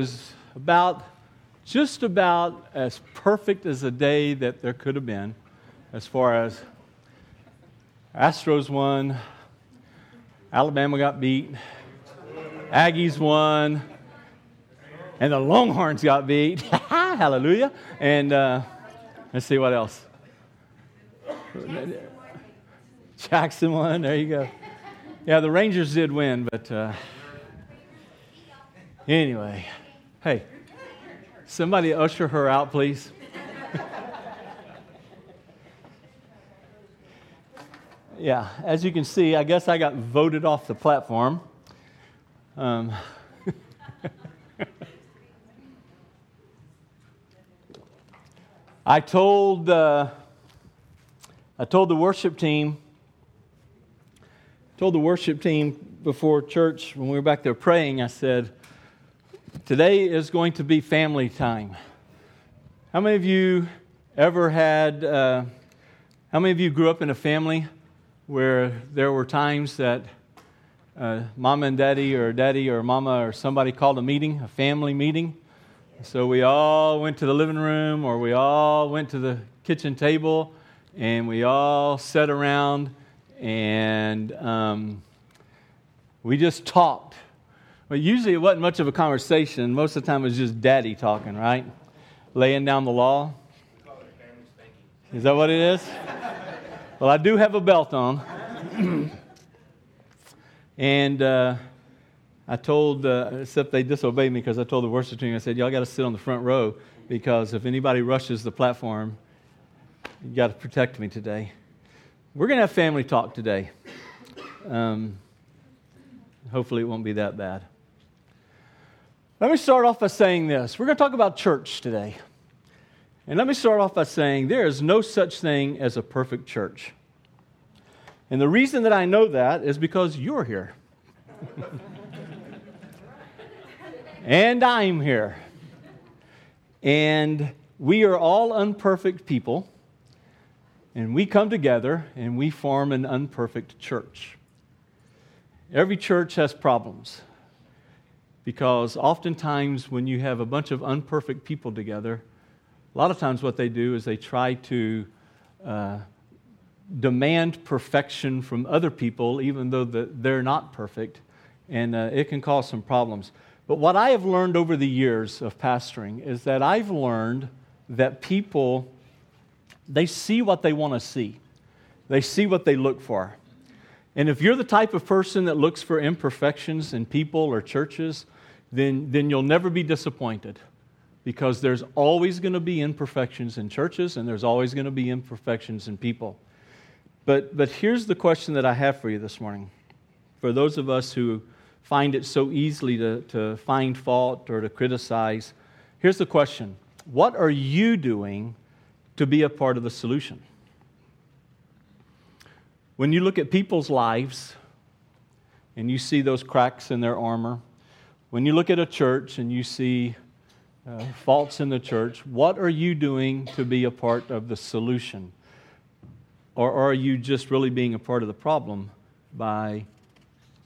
was about just about as perfect as a day that there could have been as far as Astros won, Alabama got beat, Aggies won, and the Longhorns got beat. Hallelujah. And uh, let's see what else. Jackson won. There you go. Yeah, the Rangers did win, but uh, anyway, hey, somebody usher her out, please. yeah, as you can see, I guess I got voted off the platform. Um, I told uh, I told the worship team told the worship team before church when we were back there praying. I said, "Today is going to be family time." How many of you ever had? Uh, how many of you grew up in a family where there were times that uh, mama and daddy, or daddy or mama, or somebody called a meeting, a family meeting? So we all went to the living room, or we all went to the kitchen table, and we all sat around and um, we just talked. But usually it wasn't much of a conversation. Most of the time it was just daddy talking, right? Laying down the law. Is that what it is? Well, I do have a belt on. and uh, I told, uh, except they disobeyed me because I told the worship team, I said, y'all got to sit on the front row because if anybody rushes the platform, you got to protect me today. We're going to have family talk today. Um, hopefully, it won't be that bad. Let me start off by saying this. We're going to talk about church today. And let me start off by saying there is no such thing as a perfect church. And the reason that I know that is because you're here. and I'm here. And we are all unperfect people. And we come together and we form an unperfect church. Every church has problems because oftentimes when you have a bunch of unperfect people together, a lot of times, what they do is they try to uh, demand perfection from other people, even though the, they're not perfect, and uh, it can cause some problems. But what I have learned over the years of pastoring is that I've learned that people, they see what they want to see, they see what they look for. And if you're the type of person that looks for imperfections in people or churches, then, then you'll never be disappointed because there's always going to be imperfections in churches and there's always going to be imperfections in people. But, but here's the question that I have for you this morning. For those of us who find it so easily to, to find fault or to criticize, here's the question What are you doing to be a part of the solution? When you look at people's lives and you see those cracks in their armor, when you look at a church and you see uh, faults in the church, what are you doing to be a part of the solution? Or, are you just really being a part of the problem by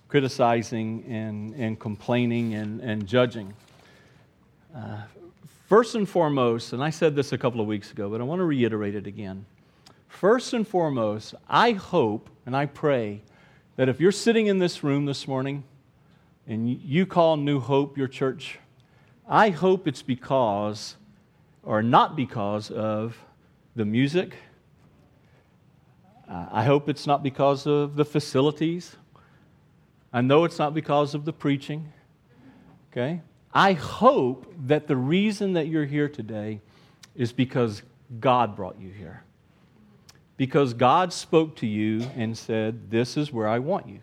criticizing and, and complaining and, and judging? Uh, first and foremost, and I said this a couple of weeks ago, but I want to reiterate it again. First and foremost, I hope and I pray that if you're sitting in this room this morning and you call New Hope your church, I hope it's because, or not because, of the music. Uh, I hope it's not because of the facilities. I know it's not because of the preaching. Okay? I hope that the reason that you're here today is because God brought you here. Because God spoke to you and said, This is where I want you.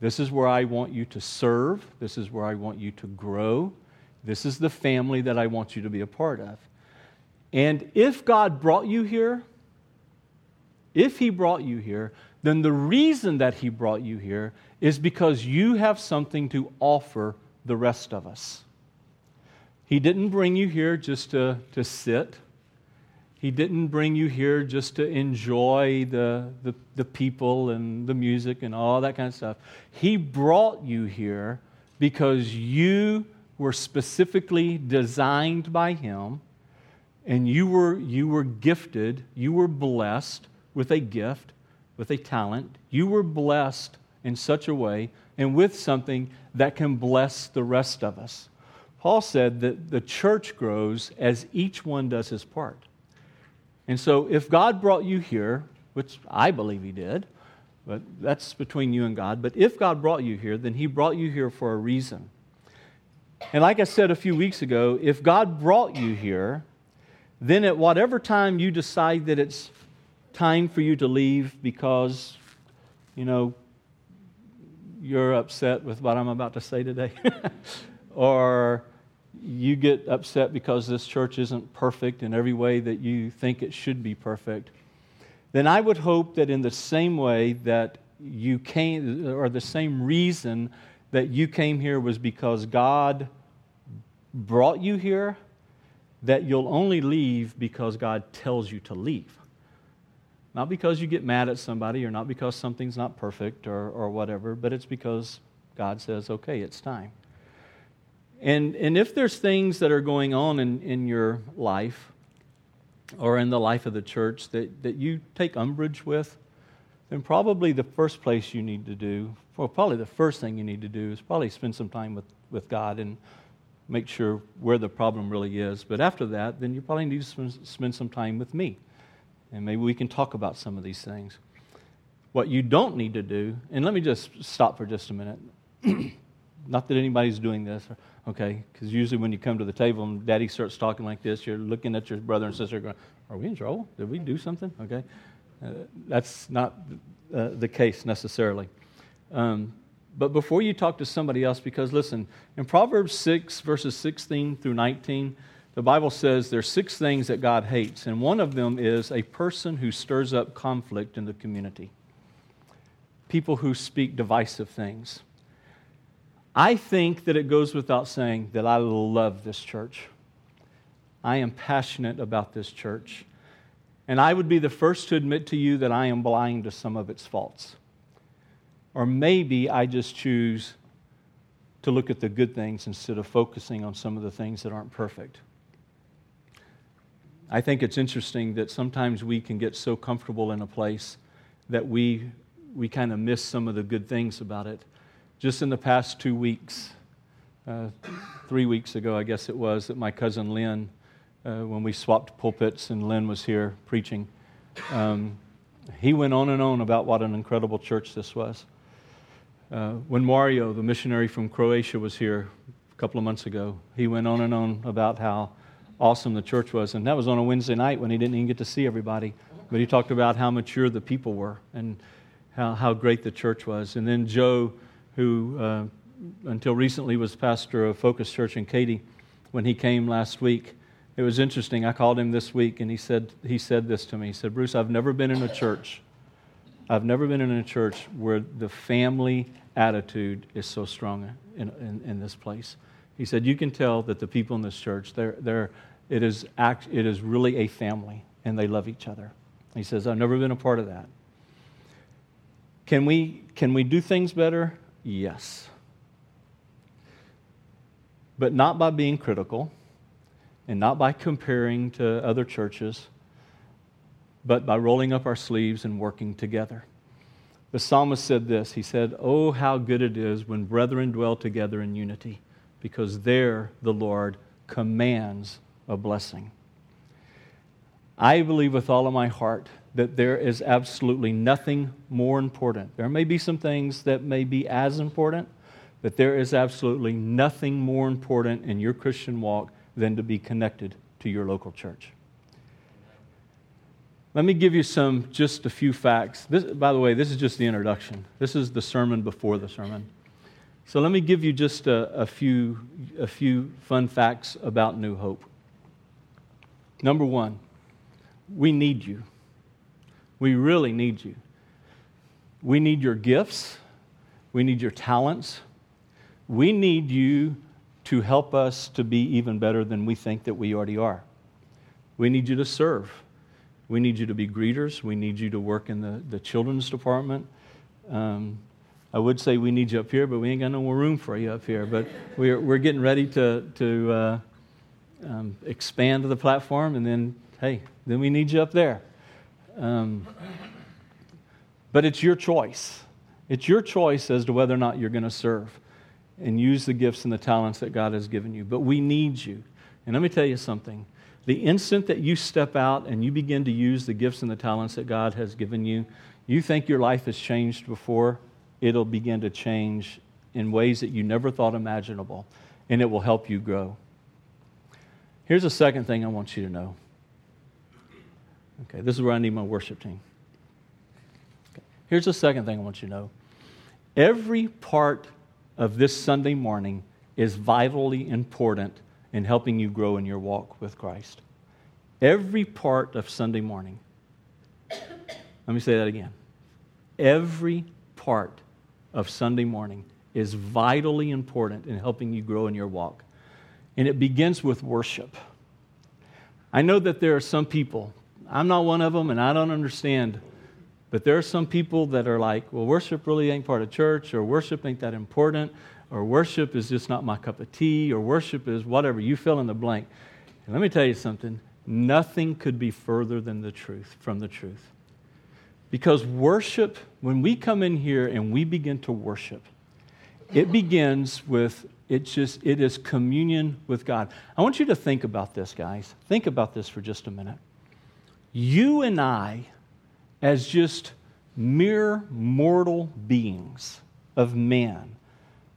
This is where I want you to serve. This is where I want you to grow. This is the family that I want you to be a part of. And if God brought you here, if He brought you here, then the reason that He brought you here is because you have something to offer the rest of us. He didn't bring you here just to, to sit. He didn't bring you here just to enjoy the, the, the, people and the music and all that kind of stuff. He brought you here because you were specifically designed by Him, and you were, you were gifted, you were blessed with a gift, with a talent. You were blessed in such a way and with something that can bless the rest of us. Paul said that the church grows as each one does his part. And so, if God brought you here, which I believe He did, but that's between you and God, but if God brought you here, then He brought you here for a reason. And like I said a few weeks ago, if God brought you here, then at whatever time you decide that it's time for you to leave because, you know, you're upset with what I'm about to say today, or you get upset because this church isn't perfect in every way that you think it should be perfect, then I would hope that in the same way that you came, or the same reason that you came here was because God brought you here, that you'll only leave because God tells you to leave. Not because you get mad at somebody or not because something's not perfect or, or whatever, but it's because God says, okay, it's time. And, and if there's things that are going on in, in your life or in the life of the church that, that you take umbrage with, then probably the first place you need to do, well, probably the first thing you need to do is probably spend some time with, with God and make sure where the problem really is. But after that, then you probably need to spend some time with me and maybe we can talk about some of these things. What you don't need to do, and let me just stop for just a minute. Not that anybody's doing this, okay? Because usually when you come to the table and daddy starts talking like this, you're looking at your brother and sister going, Are we in trouble? Did we do something? Okay? Uh, that's not uh, the case necessarily. Um, but before you talk to somebody else, because listen, in Proverbs 6, verses 16 through 19, the Bible says there's six things that God hates, and one of them is a person who stirs up conflict in the community. People who speak divisive things. I think that it goes without saying that I love this church. I am passionate about this church. And I would be the first to admit to you that I am blind to some of its faults. Or maybe I just choose to look at the good things instead of focusing on some of the things that aren't perfect. I think it's interesting that sometimes we can get so comfortable in a place that we, we kind of miss some of the good things about it. Just in the past two weeks, uh, three weeks ago, I guess it was, that my cousin Lynn, uh, when we swapped pulpits and Lynn was here preaching, um, he went on and on about what an incredible church this was. Uh, when Mario, the missionary from Croatia, was here a couple of months ago, he went on and on about how awesome the church was. And that was on a Wednesday night when he didn't even get to see everybody. But he talked about how mature the people were and how, how great the church was. And then Joe, who uh, until recently was pastor of Focus Church in Katy, when he came last week, it was interesting. I called him this week and he said, he said this to me. He said, Bruce, I've never been in a church. I've never been in a church where the family attitude is so strong in, in, in this place. He said, You can tell that the people in this church, they're, they're, it, is act, it is really a family and they love each other. He says, I've never been a part of that. Can we, can we do things better? Yes. But not by being critical and not by comparing to other churches, but by rolling up our sleeves and working together. The psalmist said this He said, Oh, how good it is when brethren dwell together in unity because there the Lord commands a blessing. I believe with all of my heart that there is absolutely nothing more important. There may be some things that may be as important, but there is absolutely nothing more important in your Christian walk than to be connected to your local church. Let me give you some, just a few facts. This, by the way, this is just the introduction. This is the sermon before the sermon. So let me give you just a, a, few, a few fun facts about New Hope. Number one, we need you. We really need you. We need your gifts. We need your talents. We need you to help us to be even better than we think that we already are. We need you to serve. We need you to be greeters. We need you to work in the, the children's department. Um, I would say we need you up here, but we ain't got no more room for you up here. But we're, we're getting ready to, to uh, um, expand the platform, and then, hey, then we need you up there. Um, but it's your choice. It's your choice as to whether or not you're going to serve and use the gifts and the talents that God has given you. But we need you. And let me tell you something. The instant that you step out and you begin to use the gifts and the talents that God has given you, you think your life has changed before, it'll begin to change in ways that you never thought imaginable, and it will help you grow. Here's a second thing I want you to know. Okay, this is where I need my worship team. Okay. Here's the second thing I want you to know. Every part of this Sunday morning is vitally important in helping you grow in your walk with Christ. Every part of Sunday morning. Let me say that again. Every part of Sunday morning is vitally important in helping you grow in your walk. And it begins with worship. I know that there are some people, I'm not one of them, and I don't understand, but there are some people that are like, well, worship really ain't part of church, or worship ain't that important, or worship is just not my cup of tea, or worship is whatever. You fill in the blank. And let me tell you something nothing could be further than the truth, from the truth. Because worship, when we come in here and we begin to worship, it begins with it's just it is communion with God. I want you to think about this, guys. Think about this for just a minute. You and I, as just mere mortal beings of man,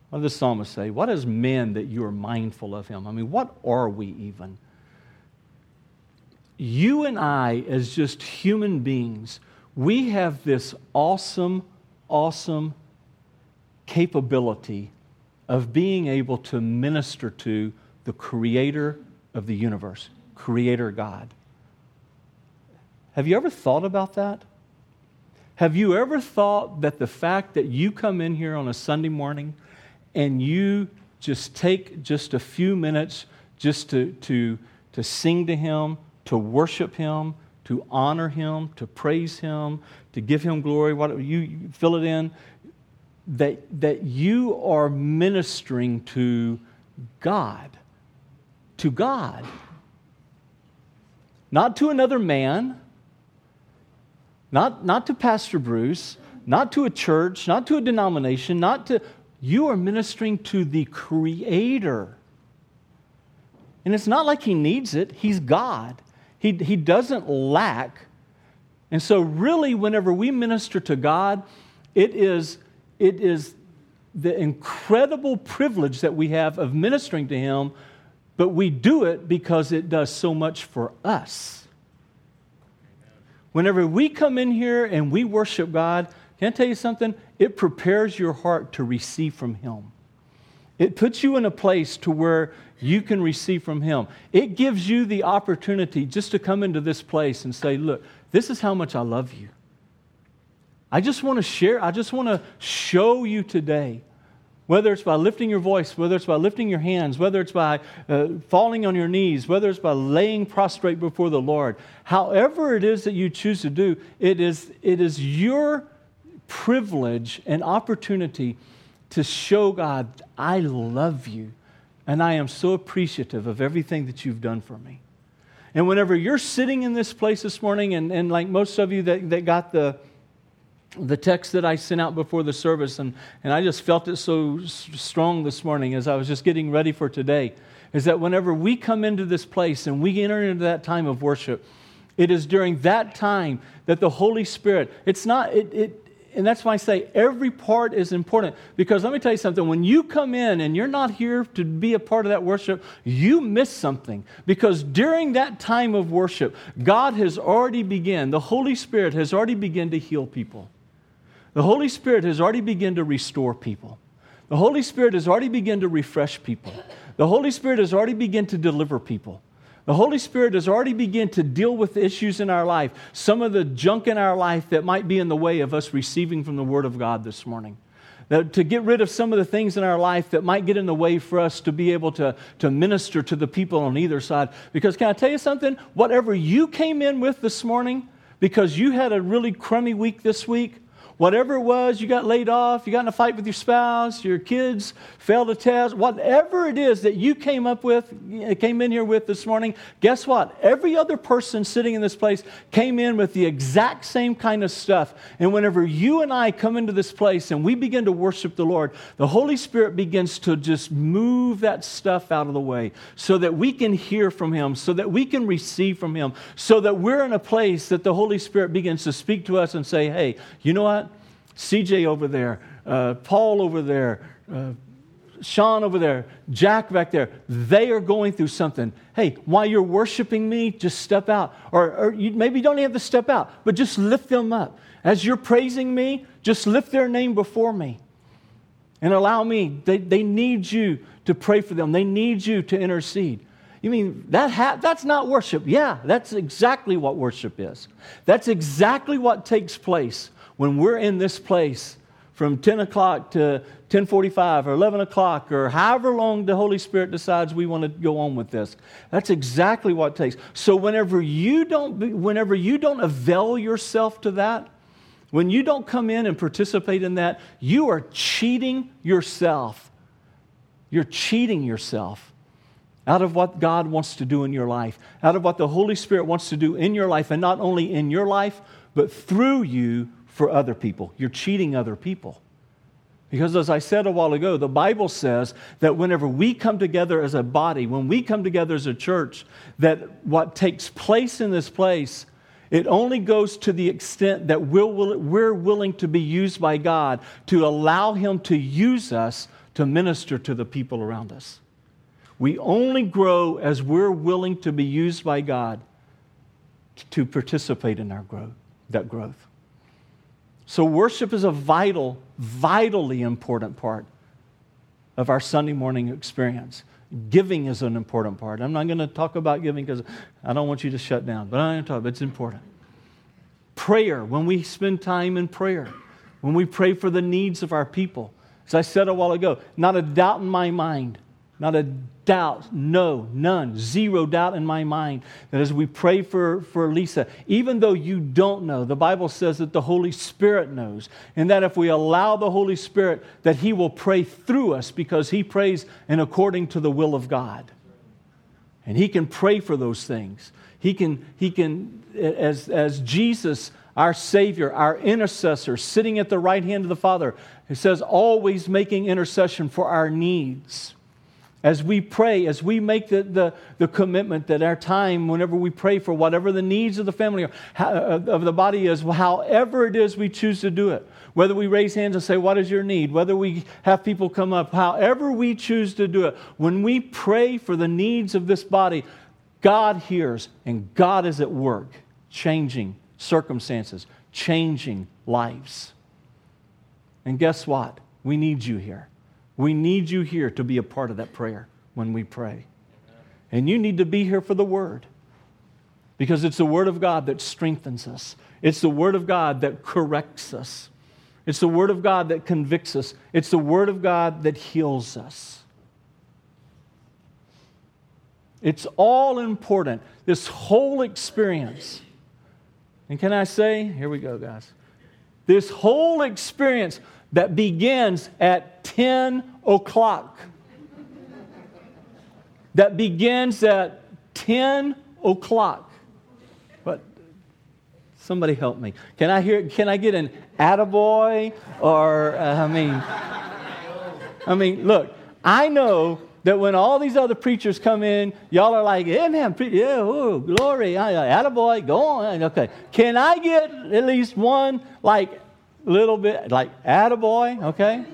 what does the psalmist say? What is man that you are mindful of him? I mean, what are we even? You and I, as just human beings, we have this awesome, awesome capability of being able to minister to the creator of the universe, creator God. Have you ever thought about that? Have you ever thought that the fact that you come in here on a Sunday morning and you just take just a few minutes just to, to, to sing to Him, to worship Him, to honor Him, to praise Him, to give Him glory, whatever you, fill it in, that, that you are ministering to God. To God. Not to another man, not, not to Pastor Bruce, not to a church, not to a denomination, not to. You are ministering to the Creator. And it's not like He needs it, He's God. He, he doesn't lack. And so, really, whenever we minister to God, it is it is the incredible privilege that we have of ministering to Him, but we do it because it does so much for us. Whenever we come in here and we worship God, can I tell you something? It prepares your heart to receive from Him. It puts you in a place to where you can receive from Him. It gives you the opportunity just to come into this place and say, Look, this is how much I love you. I just want to share, I just want to show you today, whether it's by lifting your voice, whether it's by lifting your hands, whether it's by uh, falling on your knees, whether it's by laying prostrate before the Lord, however it is that you choose to do, it is, it is your privilege and opportunity to show God, I love you, and I am so appreciative of everything that you've done for me. And whenever you're sitting in this place this morning, and, and like most of you that, that got the, the text that I sent out before the service, and, and I just felt it so strong this morning as I was just getting ready for today, is that whenever we come into this place and we enter into that time of worship, it is during that time that the Holy Spirit, it's not, it, it, and that's why I say every part is important. Because let me tell you something when you come in and you're not here to be a part of that worship, you miss something. Because during that time of worship, God has already begun, the Holy Spirit has already begun to heal people. The Holy Spirit has already begun to restore people. The Holy Spirit has already begun to refresh people. The Holy Spirit has already begun to deliver people. The Holy Spirit has already begun to deal with issues in our life, some of the junk in our life that might be in the way of us receiving from the Word of God this morning. That to get rid of some of the things in our life that might get in the way for us to be able to, to minister to the people on either side. Because, can I tell you something? Whatever you came in with this morning, because you had a really crummy week this week, Whatever it was, you got laid off, you got in a fight with your spouse, your kids failed a test, whatever it is that you came up with, eh, came in here with this morning, guess what? Every other person sitting in this place came in with the exact same kind of stuff. And whenever you and I come into this place and we begin to worship the Lord, the Holy Spirit begins to just move that stuff out of the way so that we can hear from Him, so that we can receive from Him, so that we're in a place that the Holy Spirit begins to speak to us and say, hey, you know what? CJ over there, uh, Paul over there, uh, Sean over there, Jack back there, they are going through something. Hey, while you're worshiping me, just step out. Or, or you, maybe you don't have to step out, but just lift them up. As you're praising me, just lift their name before me and allow me. They, they need you to pray for them, they need you to intercede. You mean that ha- that's not worship? Yeah, that's exactly what worship is. That's exactly what takes place when we're in this place from 10 o'clock to 10:45 or 11 o'clock or however long the Holy Spirit decides we want to go on with this. That's exactly what it takes. So whenever you don't whenever you don't avail yourself to that, when you don't come in and participate in that, you are cheating yourself. You're cheating yourself out of what God wants to do in your life, out of what the Holy Spirit wants to do in your life, and not only in your life, but through you for other people. You're cheating other people. Because as I said a while ago, the Bible says that whenever we come together as a body, when we come together as a church, that what takes place in this place, it only goes to the extent that we're, we're willing to be used by God to allow Him to use us to minister to the people around us. We only grow as we're willing to be used by God to participate in our growth, that growth. So, worship is a vital, vitally important part of our Sunday morning experience. Giving is an important part. I'm not going to talk about giving because I don't want you to shut down, but I'm going to talk, about it's important. Prayer, when we spend time in prayer, when we pray for the needs of our people. As I said a while ago, not a doubt in my mind not a doubt, no, none, zero doubt in my mind that as we pray for, for Lisa, even though you don't know, the Bible says that the Holy Spirit knows. And that if we allow the Holy Spirit, that He will pray through us because He prays in according to the will of God. And He can pray for those things. He can, he can as, as Jesus, our Savior, our intercessor, sitting at the right hand of the Father, it says, always making intercession for our needs as we pray, as we make the, the, the, commitment that our time, whenever we pray for whatever the needs of the family or uh, of the body is, however it is we choose to do it, whether we raise hands and say, What is your need? Whether we have people come up, however we choose to do it, when we pray for the needs of this body, God hears and God is at work, changing circumstances, changing lives. And guess what? We need you here. We need you here to be a part of that prayer when we pray. And you need to be here for the Word because it's the Word of God that strengthens us, it's the Word of God that corrects us, it's the Word of God that convicts us, it's the Word of God that heals us. It's all important, this whole experience. And can I say, here we go, guys. This whole experience that begins at 10 o'clock. that begins at 10 o'clock. But somebody help me. Can I hear can I get an attaboy or uh, I mean I mean, look, I know that when all these other preachers come in, y'all are like, yeah, man, pre- yeah, oh, glory, attaboy, go on. Okay. Can I get at least one, like, little bit, like, attaboy, okay?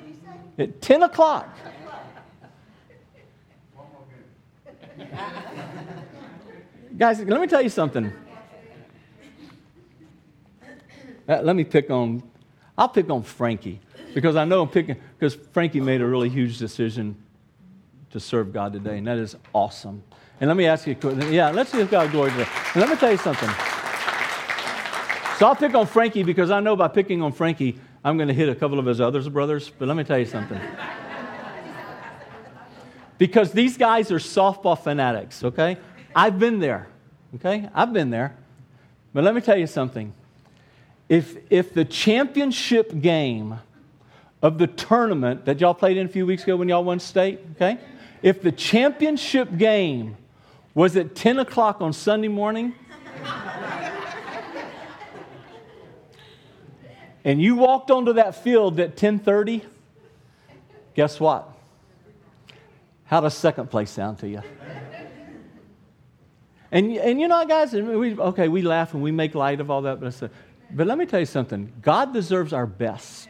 At 10 o'clock. Guys, let me tell you something. Uh, let me pick on, I'll pick on Frankie because I know I'm picking, because Frankie made a really huge decision to serve God today, and that is awesome. And let me ask you, a question. yeah, let's give God glory today. And let me tell you something. So I'll pick on Frankie because I know by picking on Frankie, I'm going to hit a couple of his other brothers. But let me tell you something. because these guys are softball fanatics, okay? I've been there, okay? I've been there. But let me tell you something. if, if the championship game of the tournament that y'all played in a few weeks ago when y'all won state, okay? If the championship game was at 10 o'clock on Sunday morning, and you walked onto that field at 10:30, guess what? How does second place sound to you? And, and you know, guys, we, okay, we laugh and we make light of all that, but, but let me tell you something God deserves our best.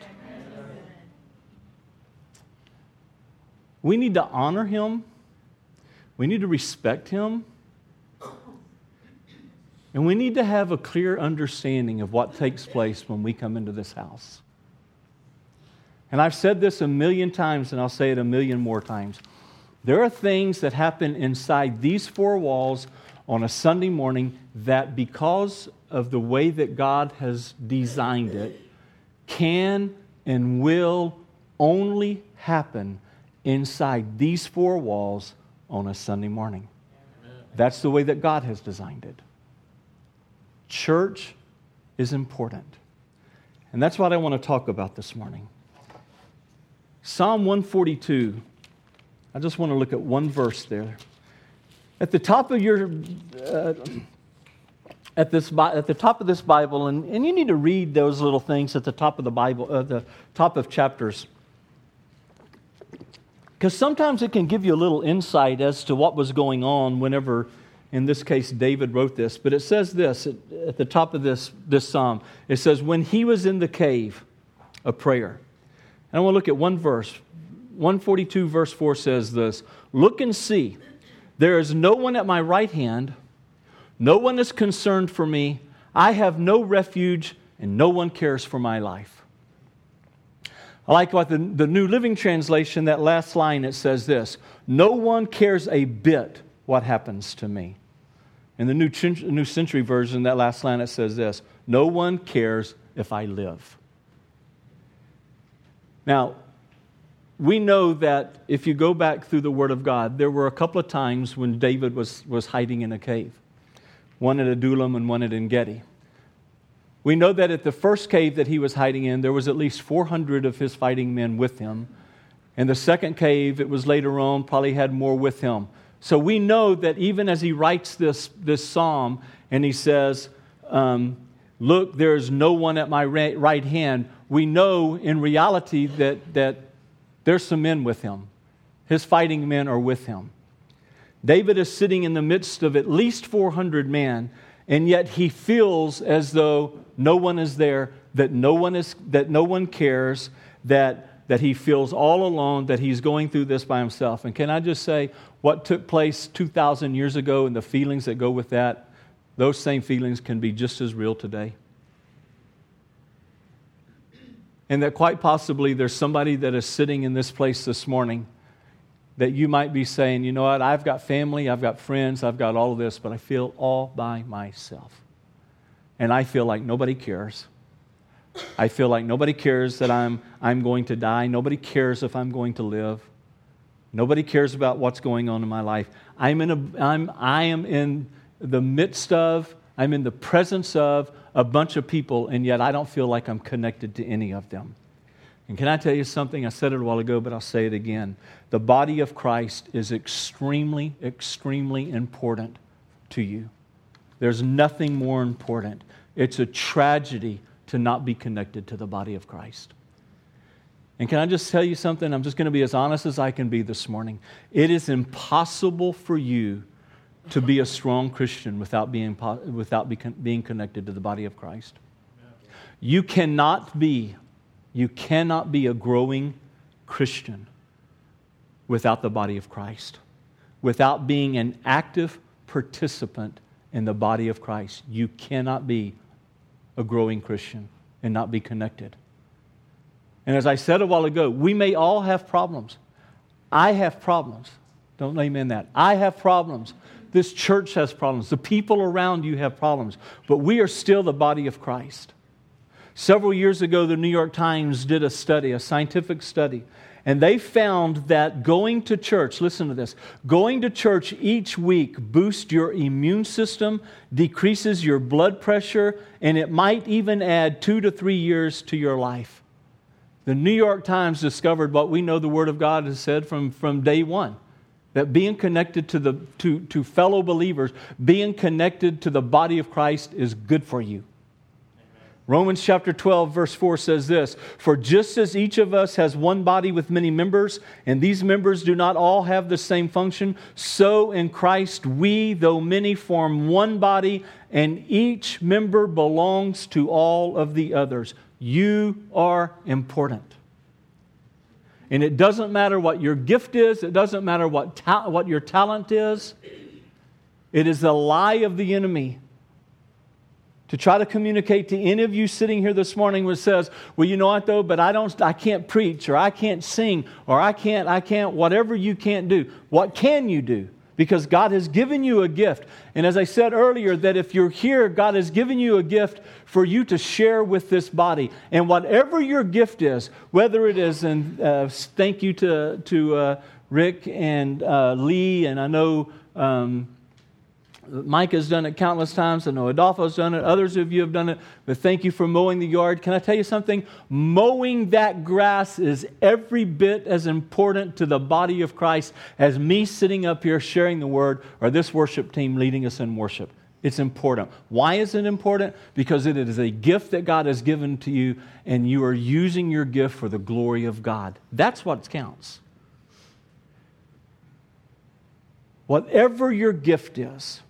We need to honor him, we need to respect him, and we need to have a clear understanding of what takes place when we come into this house. And I've said this a million times, and I'll say it a million more times. There are things that happen inside these four walls on a Sunday morning that, because of the way that God has designed it, can and will only happen inside these four walls on a Sunday morning. That's the way that God has designed it. Church is important. And that's what I want to talk about this morning. Psalm 142. I just want to look at one verse there. At the top of your, uh, at, this, at the top of this Bible, and, and you need to read those little things at the top of the Bible, uh, the top of chapters. Because sometimes it can give you a little insight as to what was going on whenever, in this case, David wrote this. But it says this at, at the top of this, this psalm it says, When he was in the cave, a prayer. And I want to look at one verse. 142, verse 4 says this Look and see there is no one at my right hand, no one is concerned for me. I have no refuge, and no one cares for my life. I like what the, the New Living Translation, that last line, it says this No one cares a bit what happens to me. In the New, New Century Version, that last line, it says this No one cares if I live. Now, we know that if you go back through the Word of God, there were a couple of times when David was, was hiding in a cave one at Adullam and one at Engedi. We know that at the first cave that he was hiding in, there was at least 400 of his fighting men with him. And the second cave, it was later on, probably had more with him. So we know that even as he writes this, this psalm and he says, um, Look, there is no one at my right hand, we know in reality that, that there's some men with him. His fighting men are with him. David is sitting in the midst of at least 400 men, and yet he feels as though no one is there, that no one, is, that no one cares, that, that he feels all alone, that he's going through this by himself. And can I just say, what took place 2,000 years ago and the feelings that go with that, those same feelings can be just as real today. And that quite possibly there's somebody that is sitting in this place this morning that you might be saying, you know what, I've got family, I've got friends, I've got all of this, but I feel all by myself. And I feel like nobody cares. I feel like nobody cares that I'm, I'm going to die. Nobody cares if I'm going to live. Nobody cares about what's going on in my life. I'm in a, I'm, I am in the midst of, I'm in the presence of a bunch of people, and yet I don't feel like I'm connected to any of them. And can I tell you something? I said it a while ago, but I'll say it again. The body of Christ is extremely, extremely important to you. There's nothing more important. It's a tragedy to not be connected to the body of Christ. And can I just tell you something? I'm just going to be as honest as I can be this morning. It is impossible for you to be a strong Christian without being, without being connected to the body of Christ. You cannot be, you cannot be a growing Christian without the body of Christ, without being an active participant in the body of Christ. You cannot be a growing Christian and not be connected. And as I said a while ago, we may all have problems. I have problems. Don't amen that. I have problems. This church has problems. The people around you have problems. But we are still the body of Christ. Several years ago, the New York Times did a study, a scientific study, And they found that going to church, listen to this, going to church each week boosts your immune system, decreases your blood pressure, and it might even add two to three years to your life. The New York Times discovered what we know the Word of God has said from, from day one that being connected to, the, to, to fellow believers, being connected to the body of Christ is good for you. Romans chapter 12, verse 4 says this For just as each of us has one body with many members, and these members do not all have the same function, so in Christ we, though many, form one body, and each member belongs to all of the others. You are important. And it doesn't matter what your gift is, it doesn't matter what, ta- what your talent is. It is the lie of the enemy to try to communicate to any of you sitting here this morning which says, well, you know what though, but I don't, I can't preach or I can't sing or I can't, I can't, whatever you can't do. What can you do? Because God has given you a gift. And as I said earlier, that if you're here, God has given you a gift for you to share with this body. And whatever your gift is, whether it is, and uh, thank you to, to uh, Rick and uh, Lee, and I know um, Mike has done it countless times. I know Adolfo's done it. Others of you have done it. But thank you for mowing the yard. Can I tell you something? Mowing that grass is every bit as important to the body of Christ as me sitting up here sharing the word or this worship team leading us in worship. It's important. Why is it important? Because it is a gift that God has given to you, and you are using your gift for the glory of God. That's what counts. Whatever your gift is,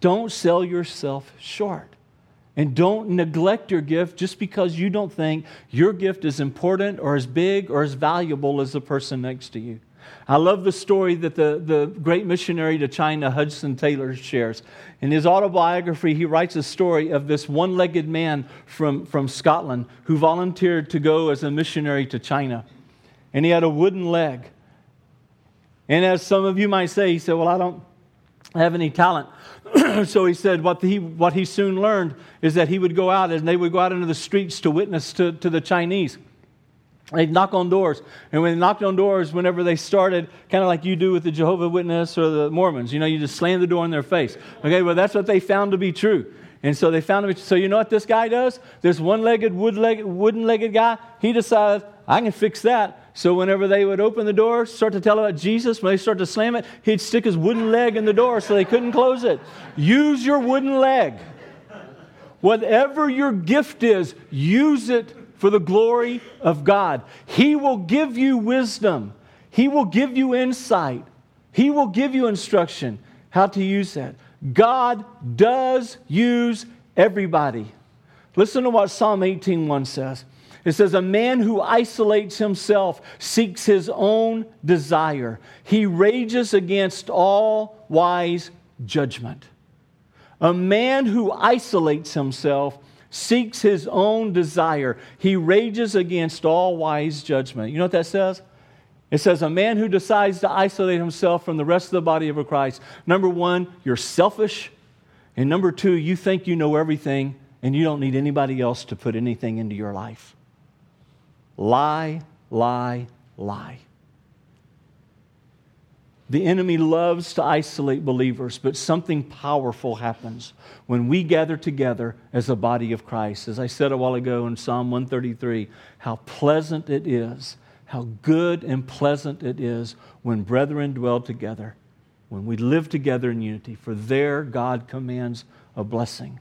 don't sell yourself short. And don't neglect your gift just because you don't think your gift is important or as big or as valuable as the person next to you. I love the story that the, the great missionary to China, Hudson Taylor, shares. In his autobiography, he writes a story of this one legged man from, from Scotland who volunteered to go as a missionary to China. And he had a wooden leg. And as some of you might say, he said, Well, I don't have any talent. so he said what he, what he soon learned is that he would go out and they would go out into the streets to witness to, to the Chinese. They'd knock on doors. And when they knocked on doors, whenever they started, kind of like you do with the Jehovah Witness or the Mormons, you know, you just slam the door in their face. Okay, well, that's what they found to be true. And so they found him. So you know what this guy does? This one-legged, wood-legged, wooden-legged guy, he decides, I can fix that. So whenever they would open the door, start to tell about Jesus, when they start to slam it, he'd stick his wooden leg in the door so they couldn't close it. Use your wooden leg. Whatever your gift is, use it for the glory of God. He will give you wisdom. He will give you insight. He will give you instruction how to use that. God does use everybody. Listen to what Psalm 18:1 says. It says, A man who isolates himself seeks his own desire. He rages against all wise judgment. A man who isolates himself seeks his own desire. He rages against all wise judgment. You know what that says? It says, A man who decides to isolate himself from the rest of the body of Christ. Number one, you're selfish. And number two, you think you know everything and you don't need anybody else to put anything into your life. Lie, lie, lie. The enemy loves to isolate believers, but something powerful happens when we gather together as a body of Christ. As I said a while ago in Psalm 133, how pleasant it is, how good and pleasant it is when brethren dwell together, when we live together in unity, for there God commands a blessing.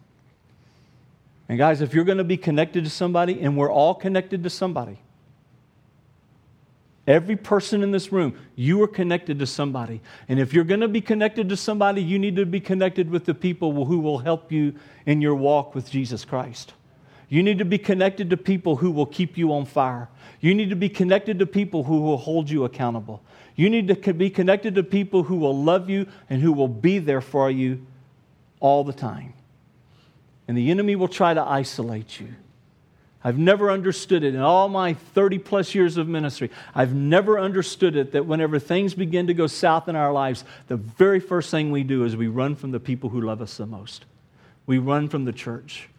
And guys, if you're going to be connected to somebody, and we're all connected to somebody, Every person in this room, you are connected to somebody. And if you're going to be connected to somebody, you need to be connected with the people who will help you in your walk with Jesus Christ. You need to be connected to people who will keep you on fire. You need to be connected to people who will hold you accountable. You need to be connected to people who will love you and who will be there for you all the time. And the enemy will try to isolate you. I've never understood it in all my 30 plus years of ministry. I've never understood it that whenever things begin to go south in our lives, the very first thing we do is we run from the people who love us the most. We run from the church.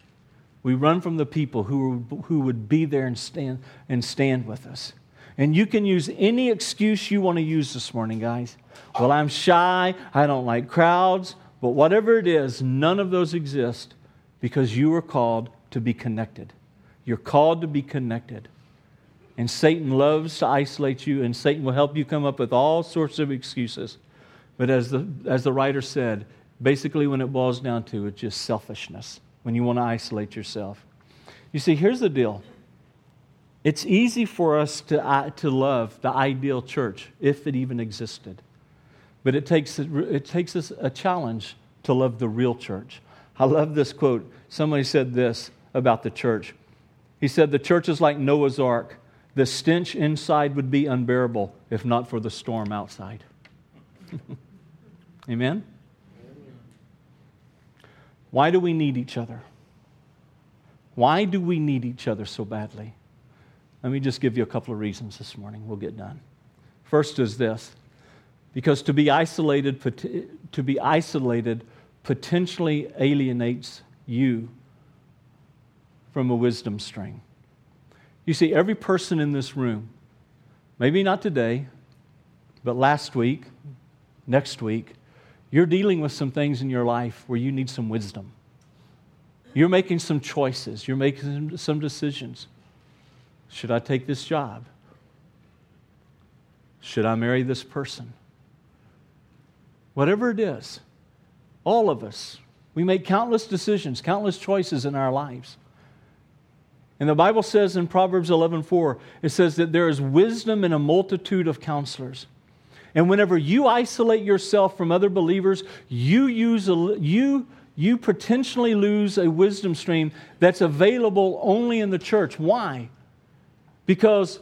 We run from the people who, who would be there and stand, and stand with us. And you can use any excuse you want to use this morning, guys. Well, I'm shy, I don't like crowds, but whatever it is, none of those exist because you are called to be connected. You're called to be connected. And Satan loves to isolate you, and Satan will help you come up with all sorts of excuses. But as the, as the writer said, basically, when it boils down to it, it's just selfishness when you want to isolate yourself. You see, here's the deal it's easy for us to, uh, to love the ideal church if it even existed. But it takes, it takes us a challenge to love the real church. I love this quote. Somebody said this about the church. He said, The church is like Noah's ark. The stench inside would be unbearable if not for the storm outside. Amen? Why do we need each other? Why do we need each other so badly? Let me just give you a couple of reasons this morning. We'll get done. First is this because to be isolated, to be isolated potentially alienates you from a wisdom string. You see, every person in this room, maybe not today, but last week, next week, you're dealing with some things in your life where you need some wisdom. You're making some choices, you're making some decisions. Should I take this job? Should I marry this person? Whatever it is, all of us, we make countless decisions, countless choices in our lives. And the Bible says in Proverbs 11:4, it says that there is wisdom in a multitude of counselors. And whenever you isolate yourself from other believers, you use a, you you potentially lose a wisdom stream that's available only in the church. Why? Because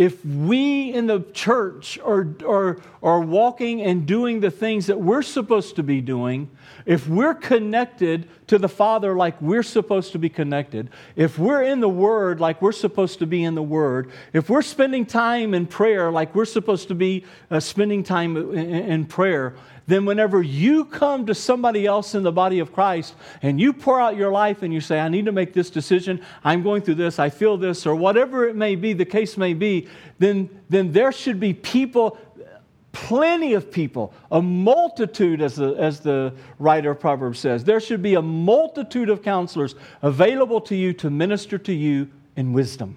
if we in the church are, are, are walking and doing the things that we're supposed to be doing, if we're connected to the Father like we're supposed to be connected, if we're in the Word like we're supposed to be in the Word, if we're spending time in prayer like we're supposed to be uh, spending time in, in prayer, then whenever you come to somebody else in the body of Christ and you pour out your life and you say, I need to make this decision, I'm going through this, I feel this, or whatever it may be, the case may be, then, then there should be people plenty of people, a multitude, as the, as the writer of Proverbs says. There should be a multitude of counselors available to you to minister to you in wisdom,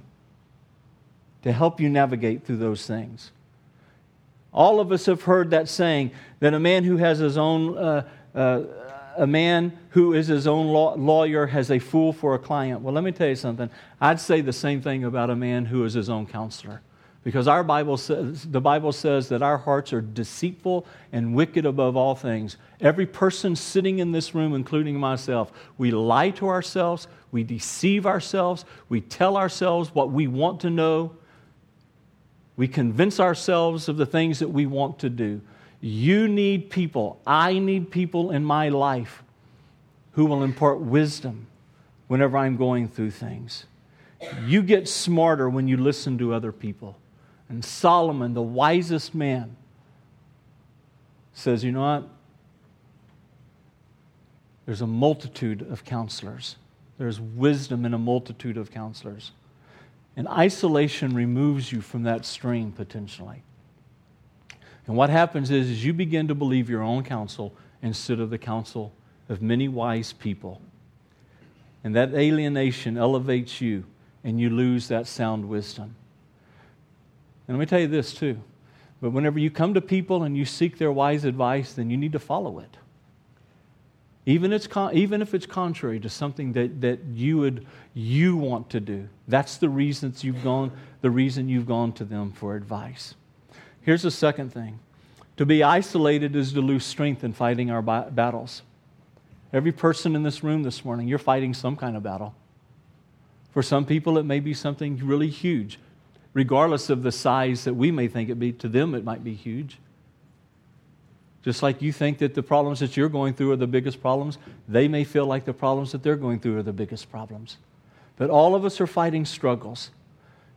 to help you navigate through those things. All of us have heard that saying that a man who has his own, uh, uh, a man who is his own law, lawyer has a fool for a client. Well, let me tell you something. I'd say the same thing about a man who is his own counselor. Because our Bible says, the Bible says that our hearts are deceitful and wicked above all things. Every person sitting in this room, including myself, we lie to ourselves, we deceive ourselves, we tell ourselves what we want to know, we convince ourselves of the things that we want to do. You need people, I need people in my life who will impart wisdom whenever I'm going through things. You get smarter when you listen to other people. And Solomon, the wisest man, says, You know what? There's a multitude of counselors. There's wisdom in a multitude of counselors. And isolation removes you from that stream potentially. And what happens is, is you begin to believe your own counsel instead of the counsel of many wise people. And that alienation elevates you, and you lose that sound wisdom. And let me tell you this too. But whenever you come to people and you seek their wise advice, then you need to follow it. Even, it's con- even if it's contrary to something that, that you would you want to do. That's the reason you've gone, the reason you've gone to them for advice. Here's the second thing. To be isolated is to lose strength in fighting our ba- battles. Every person in this room this morning, you're fighting some kind of battle. For some people, it may be something really huge. Regardless of the size that we may think it be, to them it might be huge. Just like you think that the problems that you're going through are the biggest problems, they may feel like the problems that they're going through are the biggest problems. But all of us are fighting struggles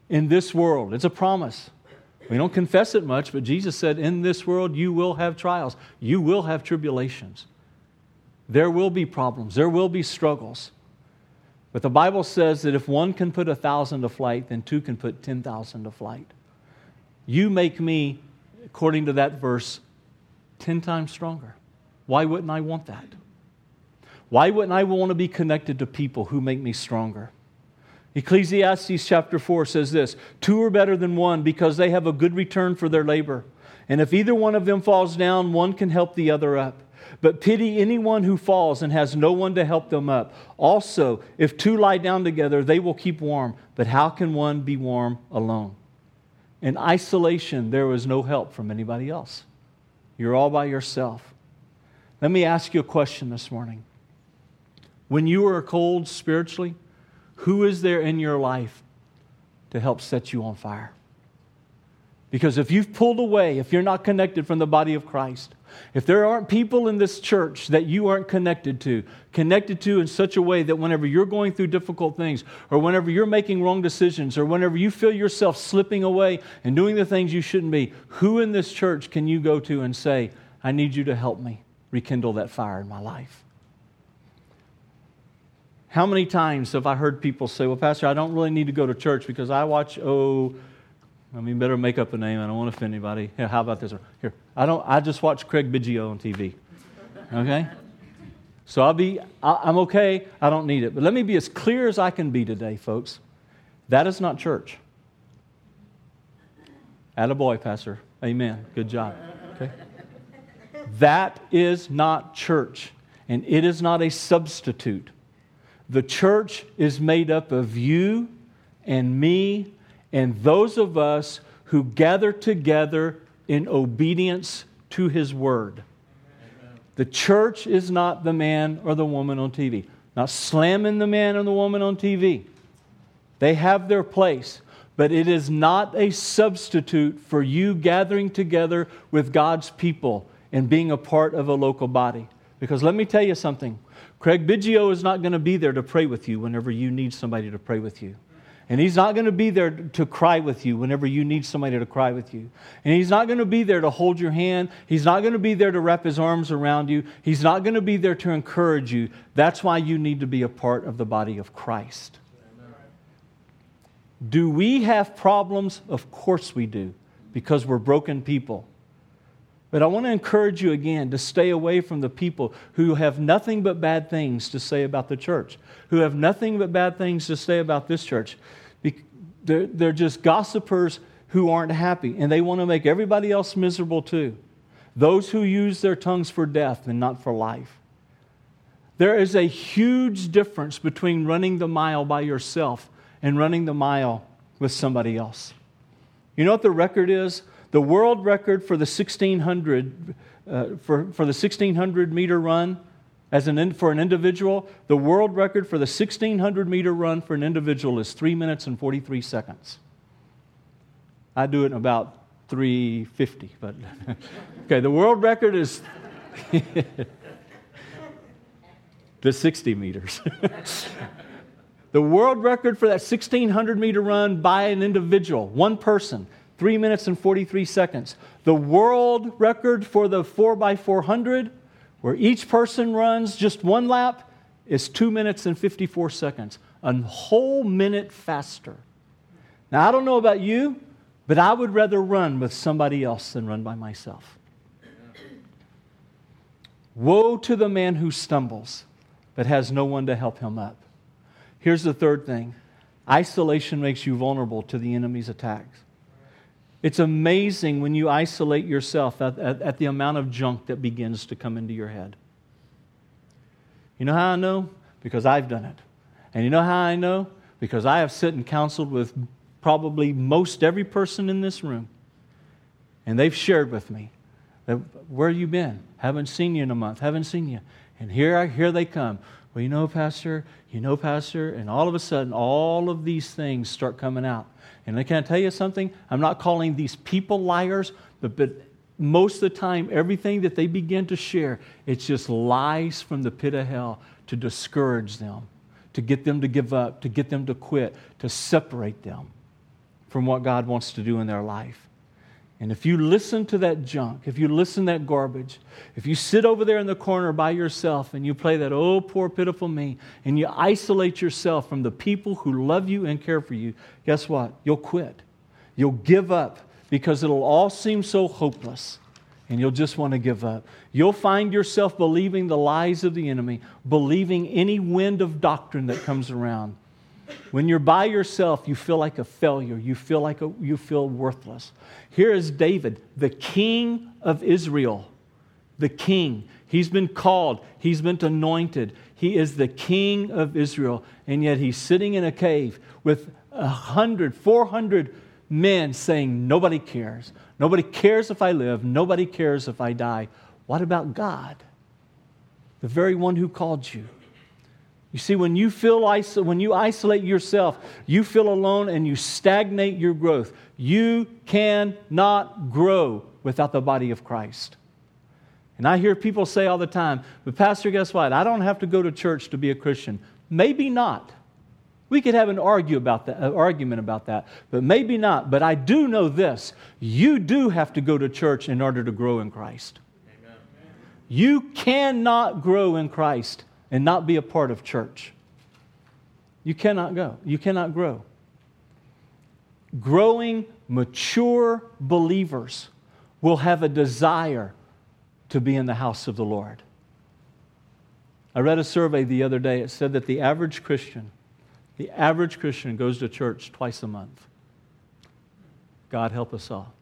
in this world. It's a promise. We don't confess it much, but Jesus said, In this world you will have trials, you will have tribulations. There will be problems, there will be struggles. But the Bible says that if one can put a thousand to flight, then two can put 10,000 to flight. you make me, according to that verse, 10 times stronger. Why wouldn't I want that? Why wouldn't I want to be connected to people who make me stronger? Ecclesiastes chapter 4 says this Two are better than one because they have a good return for their labor. And if either one of them falls down, one can help the other up. But pity anyone who falls and has no one to help them up. Also, if two lie down together, they will keep warm. But how can one be warm alone? In isolation, there is no help from anybody else. You're all by yourself. Let me ask you a question this morning. When you are cold spiritually, who is there in your life to help set you on fire? Because if you've pulled away, if you're not connected from the body of Christ, if there aren't people in this church that you aren't connected to, connected to in such a way that whenever you're going through difficult things, or whenever you're making wrong decisions, or whenever you feel yourself slipping away and doing the things you shouldn't be, who in this church can you go to and say, I need you to help me rekindle that fire in my life? How many times have I heard people say, Well, Pastor, I don't really need to go to church because I watch, oh, I mean, better make up a name. I don't want to offend anybody. Here, how about this? Here, I don't. I just watch Craig Biggio on TV. Okay, so I'll be. I'm okay. I don't need it. But let me be as clear as I can be today, folks. That is not church. At a boy, Pastor. Amen. Good job. Okay. That is not church, and it is not a substitute the church is made up of you and me and those of us who gather together in obedience to his word. The church is not the man or the woman on TV. Not slamming the man or the woman on TV. They have their place, but it is not a substitute for you gathering together with God's people and being a part of a local body. Because let me tell you something Craig Biggio is not going to be there to pray with you whenever you need somebody to pray with you. And he's not going to be there to cry with you whenever you need somebody to cry with you. And he's not going to be there to hold your hand. He's not going to be there to wrap his arms around you. He's not going to be there to encourage you. That's why you need to be a part of the body of Christ. Do we have problems? Of course we do, because we're broken people. But I want to encourage you again to stay away from the people who have nothing but bad things to say about the church, who have nothing but bad things to say about this church. They're, just gossipers who aren't happy, and they want to make everybody else miserable too. Those who use their tongues for death and not for life. There is a huge difference between running the mile by yourself and running the mile with somebody else. You know what the record is? The world record for the 1600, uh, for, for the 1600 meter run as an, for an individual, the world record for the 1600 meter run for an individual is 3 minutes and 43 seconds. I do it in about 350, but okay, the world record is the 60 meters. the world record for that 1600 meter run by an individual, one person, 3 minutes and 43 seconds. The world record for the 4x400, where each person runs just one lap, is 2 minutes and 54 seconds. A whole minute faster. Now, I don't know about you, but I would rather run with somebody else than run by myself. Woe to the man who stumbles but has no one to help him up. Here's the third thing isolation makes you vulnerable to the enemy's attacks. It's amazing when you isolate yourself at, at, at, the amount of junk that begins to come into your head. You know how I know? Because I've done it. And you know how I know? Because I have sit and counseled with probably most every person in this room. And they've shared with me that, where you been? Haven't seen you in a month. Haven't seen you. And here, I, here they come. Well, you know, Pastor, you know, Pastor. And all of a sudden, all of these things start coming out. And can I tell you something? I'm not calling these people liars, but, but most of the time, everything that they begin to share, it's just lies from the pit of hell to discourage them, to get them to give up, to get them to quit, to separate them from what God wants to do in their life. And if you listen to that junk, if you listen to that garbage, if you sit over there in the corner by yourself and you play that, oh, poor, pitiful me, and you isolate yourself from the people who love you and care for you, guess what? You'll quit. You'll give up because it'll all seem so hopeless and you'll just want to give up. You'll find yourself believing the lies of the enemy, believing any wind of doctrine that comes around. When you're by yourself, you feel like a failure. You feel like a, you feel worthless. Here is David, the king of Israel. The king. He's been called, he's been anointed. He is the king of Israel. And yet he's sitting in a cave with a hundred, four hundred men saying, Nobody cares. Nobody cares if I live. Nobody cares if I die. What about God? The very one who called you. You see, when you feel iso- when you isolate yourself, you feel alone and you stagnate your growth. You cannot grow without the body of Christ. And I hear people say all the time, but Pastor, guess what? I don't have to go to church to be a Christian. Maybe not. We could have an argue about that, an argument about that, but maybe not. But I do know this you do have to go to church in order to grow in Christ. Amen. You cannot grow in Christ and not be a part of church. You cannot go. You cannot grow. Growing, mature believers will have a desire to be in the house of the Lord. I read a survey the other day. It said that the average Christian the average Christian goes to church twice a month. God help us all.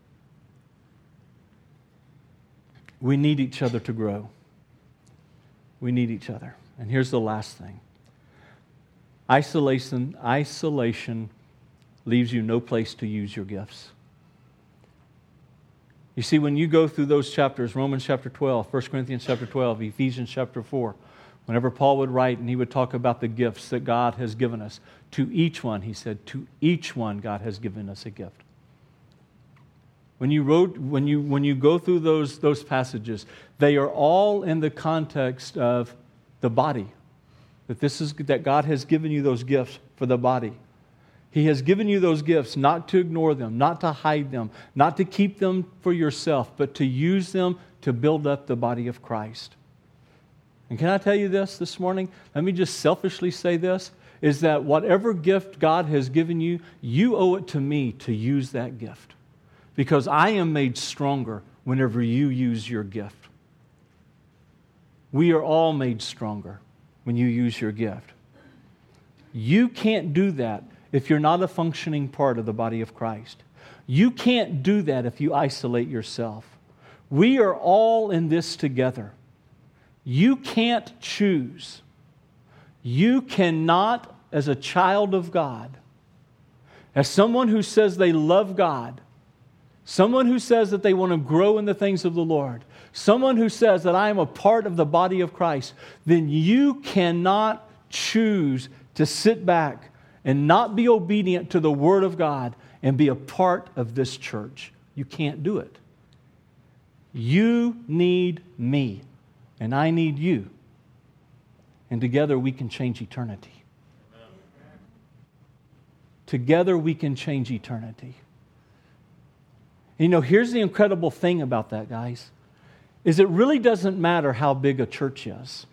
We need each other to grow. We need each other. And here's the last thing. Isolation, isolation leaves you no place to use your gifts. You see, when you go through those chapters, Romans chapter 12, 1 Corinthians chapter 12, Ephesians chapter 4, Whenever Paul would write and he would talk about the gifts that God has given us, to each one, he said, to each one, God has given us a gift. When you, wrote, when you, when you go through those, those passages, they are all in the context of the body. That, this is, that God has given you those gifts for the body. He has given you those gifts not to ignore them, not to hide them, not to keep them for yourself, but to use them to build up the body of Christ. And can I tell you this this morning? Let me just selfishly say this is that whatever gift God has given you, you owe it to me to use that gift. Because I am made stronger whenever you use your gift. We are all made stronger when you use your gift. You can't do that if you're not a functioning part of the body of Christ. You can't do that if you isolate yourself. We are all in this together. You can't choose. You cannot, as a child of God, as someone who says they love God, someone who says that they want to grow in the things of the Lord, someone who says that I am a part of the body of Christ, then you cannot choose to sit back and not be obedient to the Word of God and be a part of this church. You can't do it. You need me and I need you. And together we can change eternity. Together we can change eternity. You know, here's the incredible thing about that, guys, is it really doesn't matter how big a church is.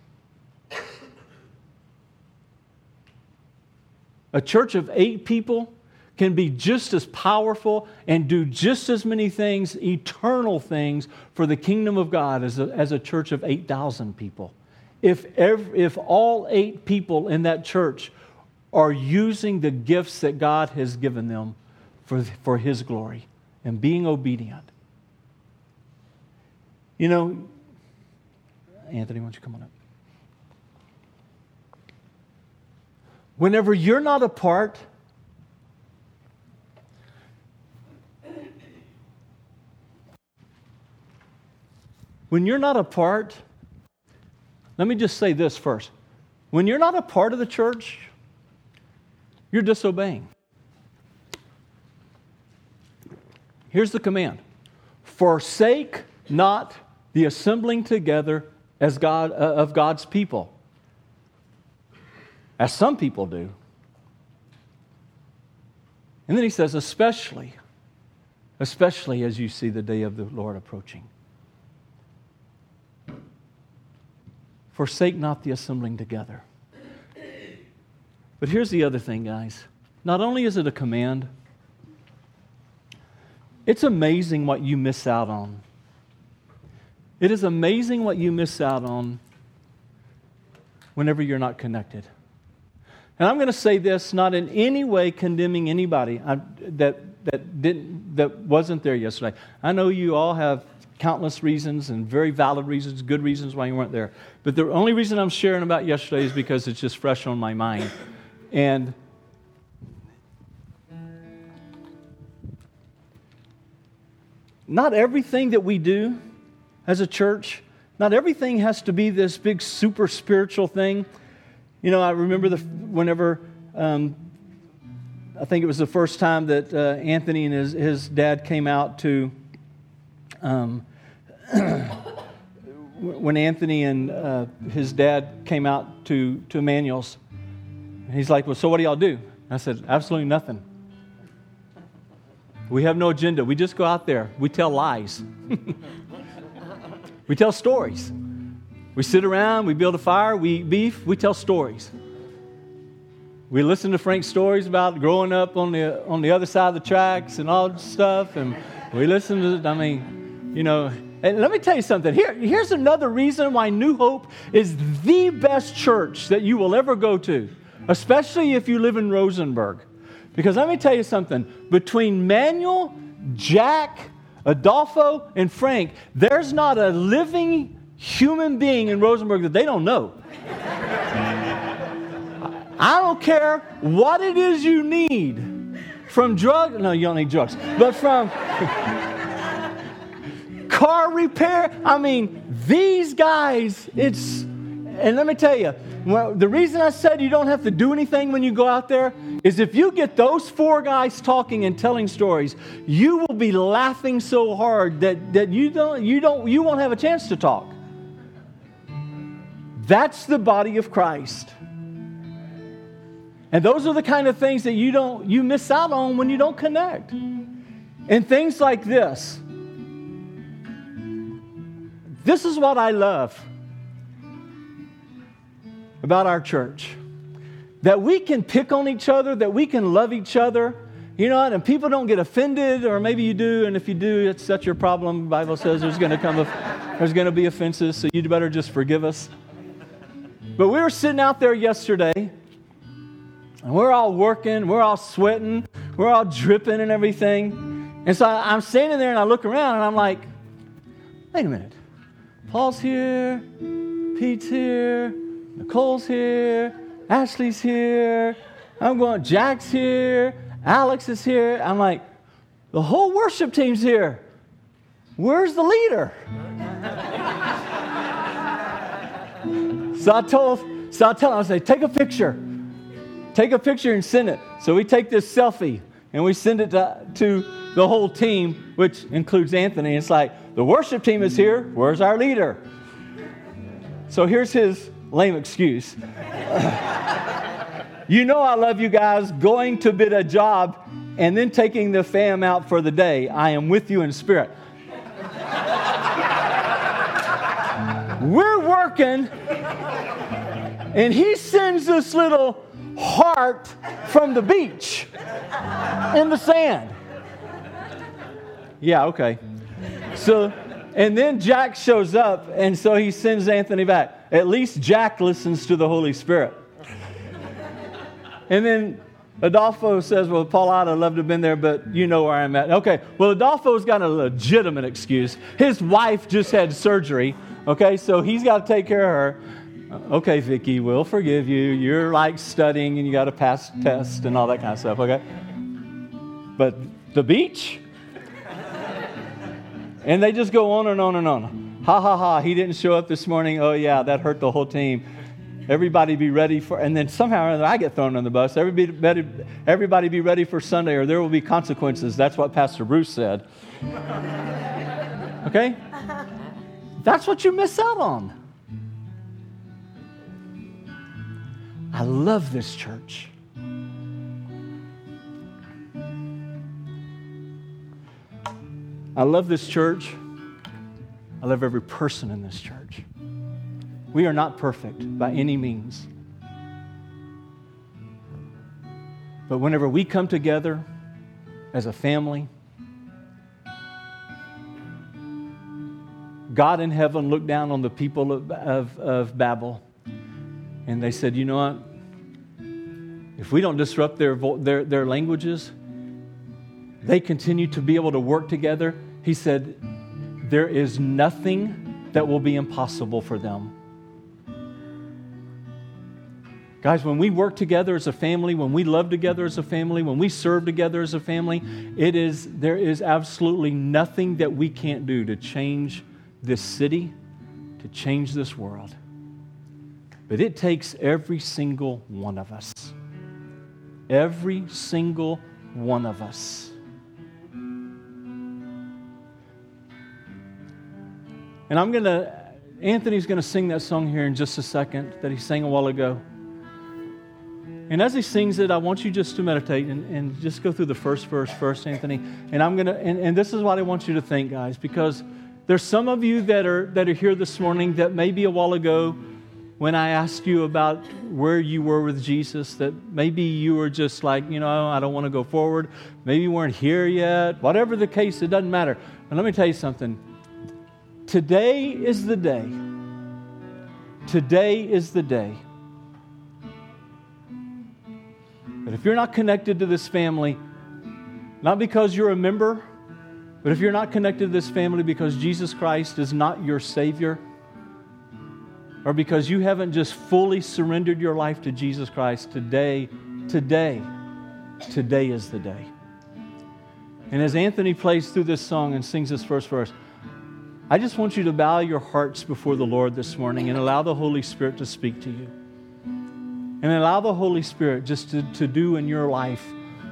A church of eight people can be just as powerful and do just as many things, eternal things, for the kingdom of God as a, as a church of 8,000 people. If, every, if all eight people in that church are using the gifts that God has given them for, for His glory and being obedient. You know, Anthony, why don't you come on up? Whenever you're not a part When you're not a part, let me just say this first. When you're not a part of the church, you're disobeying. Here's the command Forsake not the assembling together as God, uh, of God's people, as some people do. And then he says, especially, especially as you see the day of the Lord approaching. Forsake not the assembling together. But here's the other thing, guys. Not only is it a command, It's amazing what you miss out on. It is amazing what you miss out on whenever you're not connected. And I'm going to say this not in any way condemning anybody that, that, didn't, that wasn't there yesterday. I know you all have countless reasons and very valid reasons, good reasons why you weren't there. But the only reason I'm sharing about yesterday is because it's just fresh on my mind. And not everything that we do as a church, not everything has to be this big super spiritual thing. You know, I remember the, whenever, um, I think it was the first time that uh, Anthony and his, his dad came out to, um, when Anthony and uh, his dad came out to, to Emmanuel's, he's like, Well, so what do y'all do? I said, Absolutely nothing. We have no agenda. We just go out there. We tell lies. we tell stories. We sit around, we build a fire, we eat beef, we tell stories. We listen to Frank's stories about growing up on the, on the other side of the tracks and all stuff. And we listen to, I mean, you know, and let me tell you something. Here, here's another reason why New Hope is the best church that you will ever go to, especially if you live in Rosenberg. Because let me tell you something between Manuel, Jack, Adolfo, and Frank, there's not a living human being in Rosenberg that they don't know. I don't care what it is you need from drugs. No, you don't need drugs, but from car repair. I mean, these guys, it's, and let me tell you, well, the reason I said you don't have to do anything when you go out there is if you get those four guys talking and telling stories, you will be laughing so hard that, that you, don't, you, don't, you won't have a chance to talk. That's the body of Christ. And those are the kind of things that you don't you miss out on when you don't connect. And things like this. This is what I love about our church that we can pick on each other, that we can love each other, you know, what? and people don't get offended, or maybe you do, and if you do, it's that's your problem. The Bible says there's going to come, a, there's going to be offenses, so you'd better just forgive us. But we were sitting out there yesterday, and we're all working, we're all sweating, we're all dripping and everything. And so I'm standing there and I look around and I'm like, wait a minute. Paul's here, Pete's here, Nicole's here, Ashley's here. I'm going, Jack's here, Alex is here. I'm like, the whole worship team's here. Where's the leader? so I told, so I tell him, I say, take a picture. Take a picture and send it. So we take this selfie and we send it to, to the whole team, which includes Anthony. It's like, the worship team is here. Where's our leader? So here's his lame excuse. you know I love you guys going to bid a job and then taking the fam out for the day. I am with you in spirit. We're working, and he sends this little heart from the beach in the sand. Yeah, okay. So, and then Jack shows up, and so he sends Anthony back. At least Jack listens to the Holy Spirit. And then Adolfo says, Well, Paul, I'd loved to have been there, but you know where I'm at. Okay, well, Adolfo's got a legitimate excuse. His wife just had surgery, okay, so he's got to take care of her. Uh, okay, Vicky, we'll forgive you. You're like studying and you got to pass tests and all that kind of stuff, okay? But the beach? and they just go on and on and on. Ha ha ha, he didn't show up this morning. Oh, yeah, that hurt the whole team. Everybody be ready for, and then somehow or other I get thrown on the bus. Everybody, everybody be ready for Sunday or there will be consequences. That's what Pastor Bruce said. Okay? That's what you miss out on. I love this church. I love this church. I love every person in this church. We are not perfect by any means. But whenever we come together as a family, God in heaven looked down on the people of, of, of Babel and they said, You know what? If we don't disrupt their, their, their languages, they continue to be able to work together. He said, there is nothing that will be impossible for them. Guys, when we work together as a family, when we love together as a family, when we serve together as a family, it is, there is absolutely nothing that we can't do to change this city, to change this world. But it takes every single one of us. Every single one of us. And I'm going to, Anthony's going to sing that song here in just a second that he sang a while ago. And as he sings it, I want you just to meditate and, and just go through the first verse first, Anthony. And I'm gonna and, and this is what I want you to think, guys, because there's some of you that are that are here this morning that maybe a while ago when I asked you about where you were with Jesus, that maybe you were just like, you know, I don't want to go forward. Maybe you weren't here yet. Whatever the case, it doesn't matter. But let me tell you something. Today is the day. Today is the day But if you're not connected to this family, not because you're a member, but if you're not connected to this family because Jesus Christ is not your Savior, or because you haven't just fully surrendered your life to Jesus Christ, today, today, today is the day. And as Anthony plays through this song and sings this first verse, I just want you to bow your hearts before the Lord this morning and allow the Holy Spirit to speak to you. And allow the Holy Spirit just to, to do in your life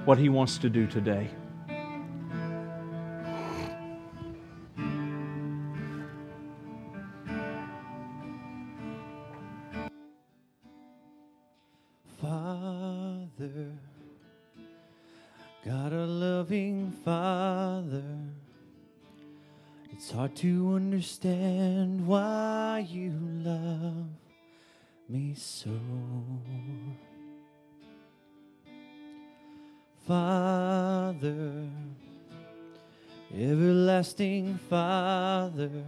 what He wants to do today. Father, God a loving Father. It's hard to understand why you love me so. Father, everlasting Father